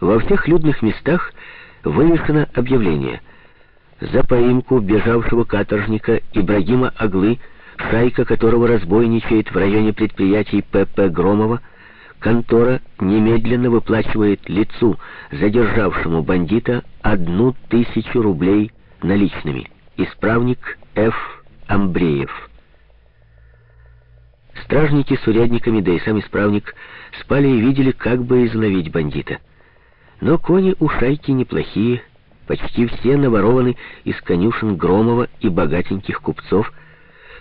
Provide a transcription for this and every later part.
Во всех людных местах вывешено объявление «За поимку бежавшего каторжника Ибрагима Аглы, шайка которого разбойничает в районе предприятий П.П. Громова, контора немедленно выплачивает лицу, задержавшему бандита, одну тысячу рублей наличными. Исправник Ф. Амбреев». Стражники с урядниками, да и сам исправник, спали и видели, как бы изловить бандита. Но кони у шайки неплохие, почти все наворованы из конюшен Громова и богатеньких купцов.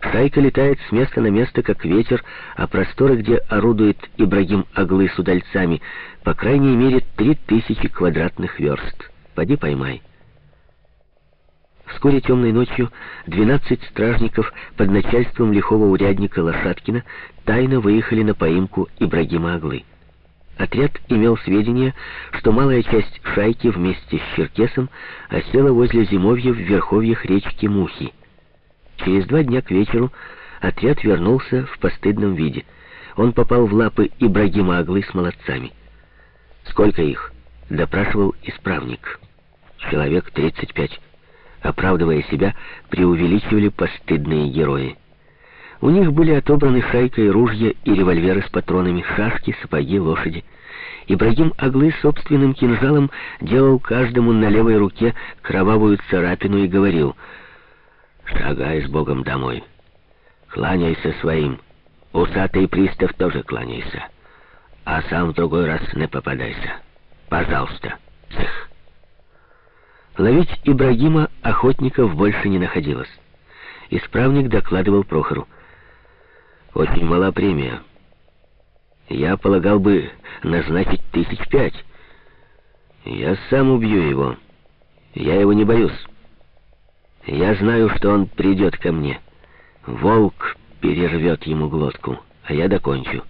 Шайка летает с места на место, как ветер, а просторы, где орудует Ибрагим Аглы с удальцами, по крайней мере, три тысячи квадратных верст. Поди поймай. Вскоре темной ночью 12 стражников под начальством лихого урядника Лошадкина тайно выехали на поимку Ибрагима Аглы. Отряд имел сведения, что малая часть шайки вместе с Черкесом осела возле зимовья в верховьях речки Мухи. Через два дня к вечеру отряд вернулся в постыдном виде. Он попал в лапы Ибрагима Аглы с молодцами. «Сколько их?» — допрашивал исправник. «Человек тридцать пять». Оправдывая себя, преувеличивали постыдные герои. У них были отобраны шайка и ружья и револьверы с патронами, шашки, сапоги, лошади. Ибрагим Аглы собственным кинжалом делал каждому на левой руке кровавую царапину и говорил «Шагай с Богом домой, кланяйся своим, усатый пристав тоже кланяйся, а сам в другой раз не попадайся. Пожалуйста, цех». Ловить Ибрагима охотников больше не находилось. Исправник докладывал Прохору. Очень мала премия. Я полагал бы назначить тысяч пять. Я сам убью его. Я его не боюсь. Я знаю, что он придет ко мне. Волк перервет ему глотку, а я докончу.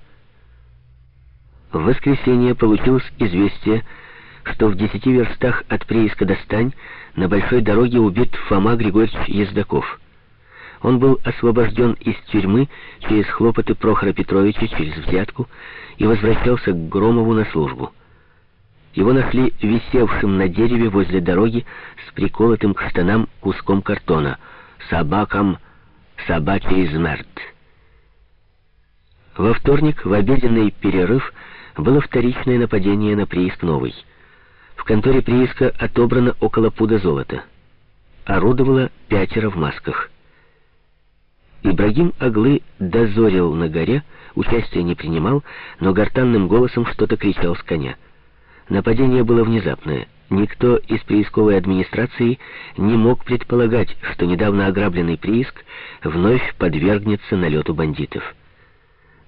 В воскресенье получилось известие, что в десяти верстах от прииска Достань на большой дороге убит Фома Григорьевич Ездаков. Он был освобожден из тюрьмы через хлопоты Прохора Петровича, через взятку, и возвращался к Громову на службу. Его нашли висевшим на дереве возле дороги с приколотым к штанам куском картона. «Собакам собачий смерть». Во вторник, в обеденный перерыв, было вторичное нападение на прииск Новый. В конторе прииска отобрано около пуда золота. Орудовало пятеро в масках. Ибрагим Аглы дозорил на горе, участия не принимал, но гортанным голосом что-то кричал с коня. Нападение было внезапное. Никто из приисковой администрации не мог предполагать, что недавно ограбленный прииск вновь подвергнется налету бандитов.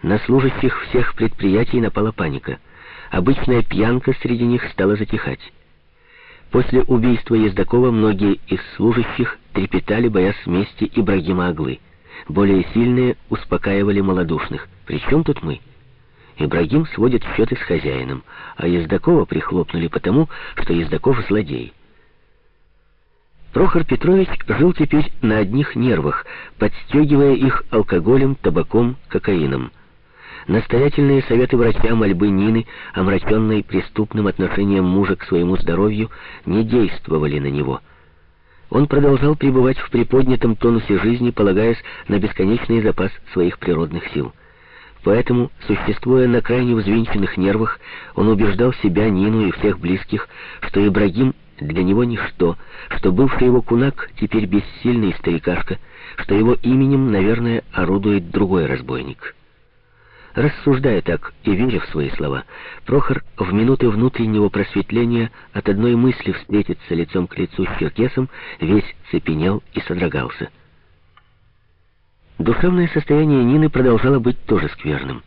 На служащих всех предприятий напала паника. Обычная пьянка среди них стала затихать. После убийства Ездакова многие из служащих трепетали, боясь мести Ибрагима Аглы. Более сильные успокаивали малодушных. «При чем тут мы?» Ибрагим сводит счеты с хозяином, а Ездакова прихлопнули потому, что Ездаков злодей. Прохор Петрович жил теперь на одних нервах, подстегивая их алкоголем, табаком, кокаином. Настоятельные советы врача мольбы Нины, омраченной преступным отношением мужа к своему здоровью, не действовали на него. Он продолжал пребывать в приподнятом тонусе жизни, полагаясь на бесконечный запас своих природных сил. Поэтому, существуя на крайне взвинченных нервах, он убеждал себя, Нину и всех близких, что Ибрагим для него ничто, что бывший его кунак теперь бессильный старикашка, что его именем, наверное, орудует другой разбойник. Рассуждая так и веря в свои слова, Прохор в минуты внутреннего просветления от одной мысли встретиться лицом к лицу с Черкесом весь цепенел и содрогался. Душевное состояние Нины продолжало быть тоже скверным.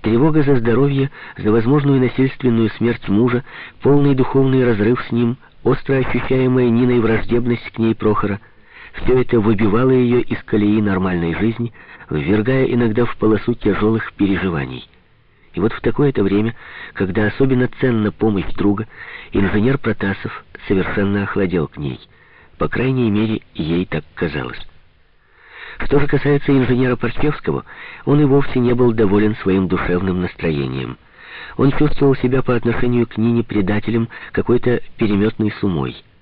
Тревога за здоровье, за возможную насильственную смерть мужа, полный духовный разрыв с ним, остро ощущаемая Ниной враждебность к ней Прохора — все это выбивало ее из колеи нормальной жизни, ввергая иногда в полосу тяжелых переживаний. И вот в такое-то время, когда особенно ценна помощь друга, инженер Протасов совершенно охладел к ней. По крайней мере, ей так казалось. Что же касается инженера Парчевского, он и вовсе не был доволен своим душевным настроением. Он чувствовал себя по отношению к Нине предателем какой-то переметной сумой.